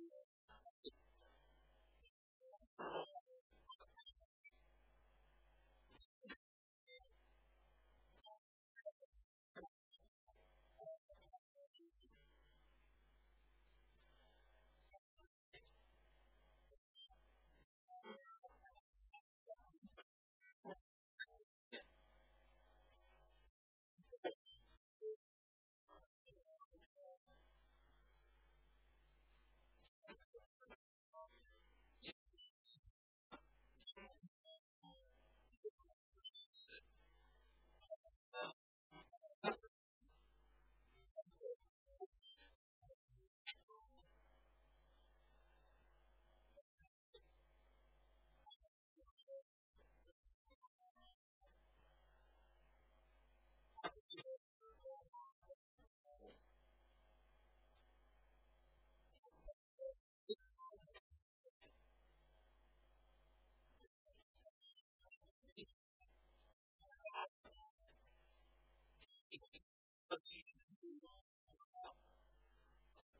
Thank you.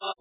ہاں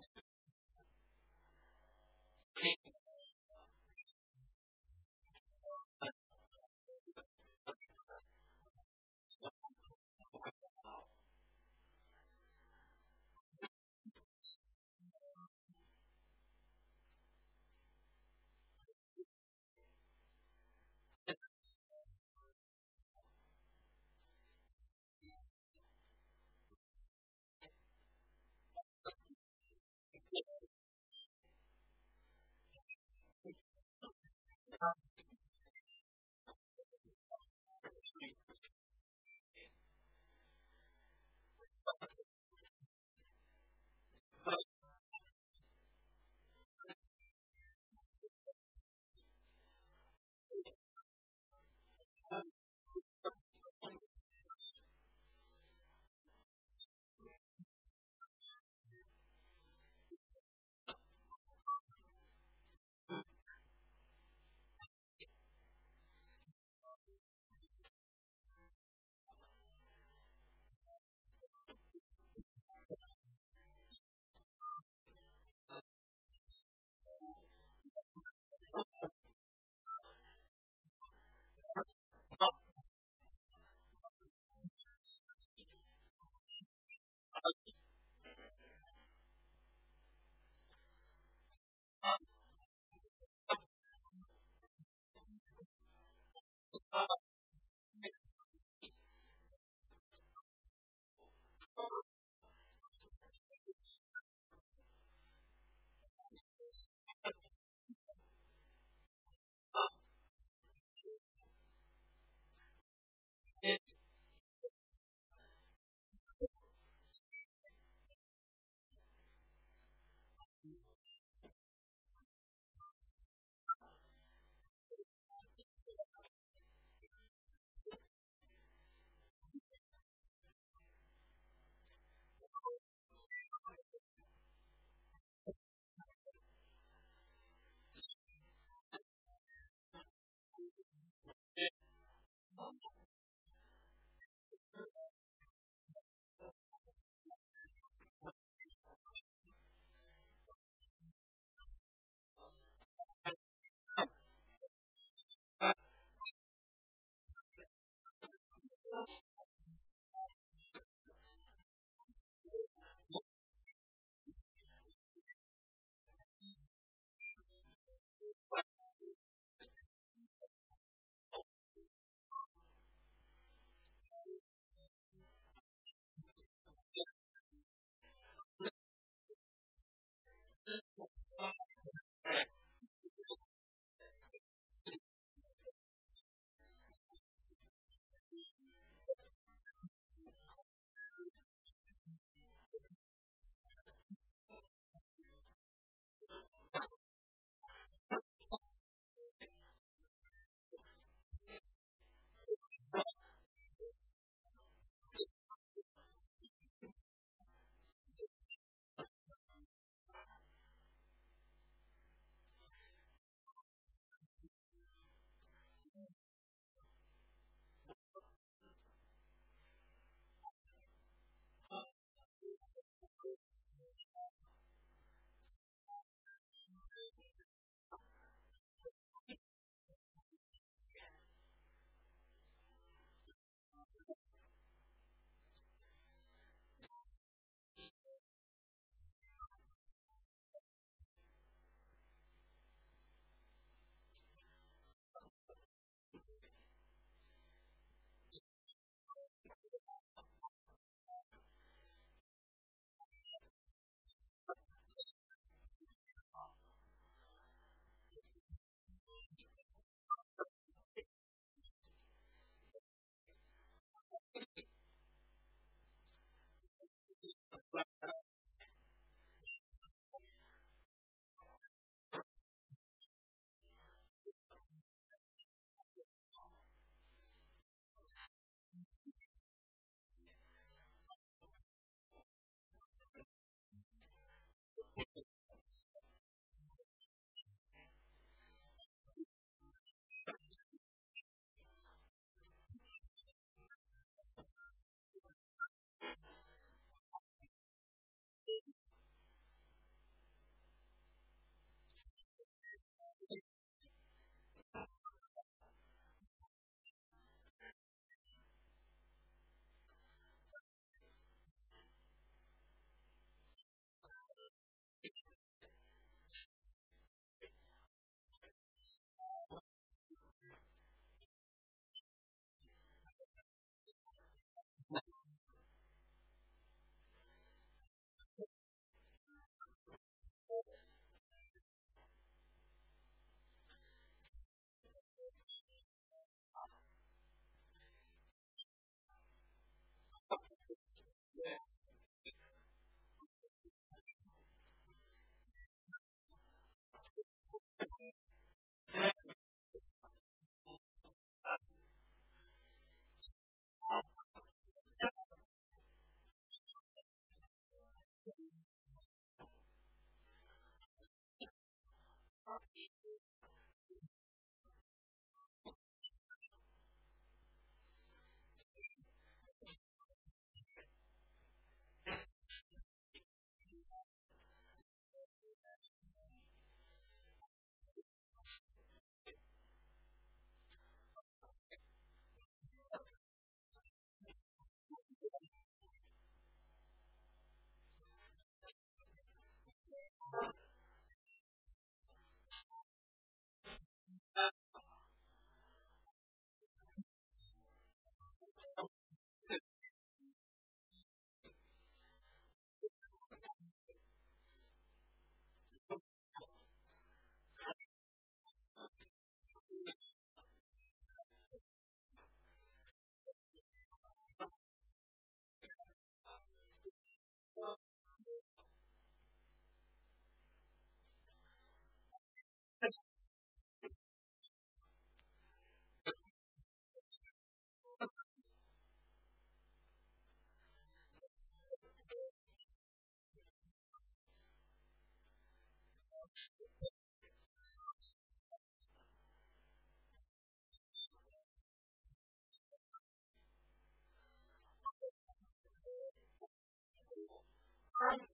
کوئی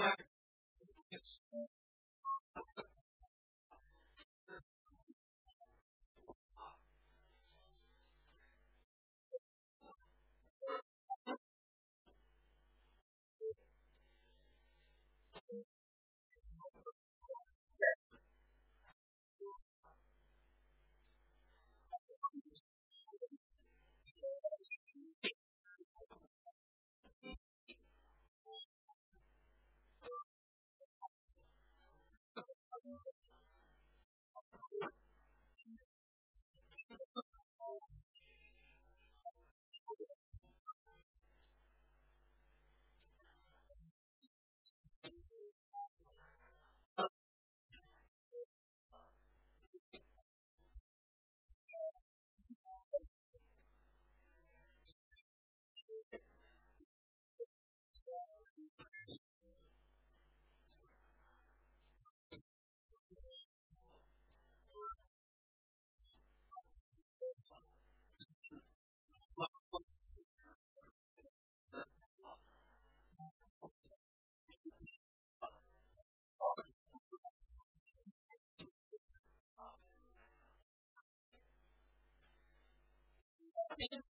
Thank مطلب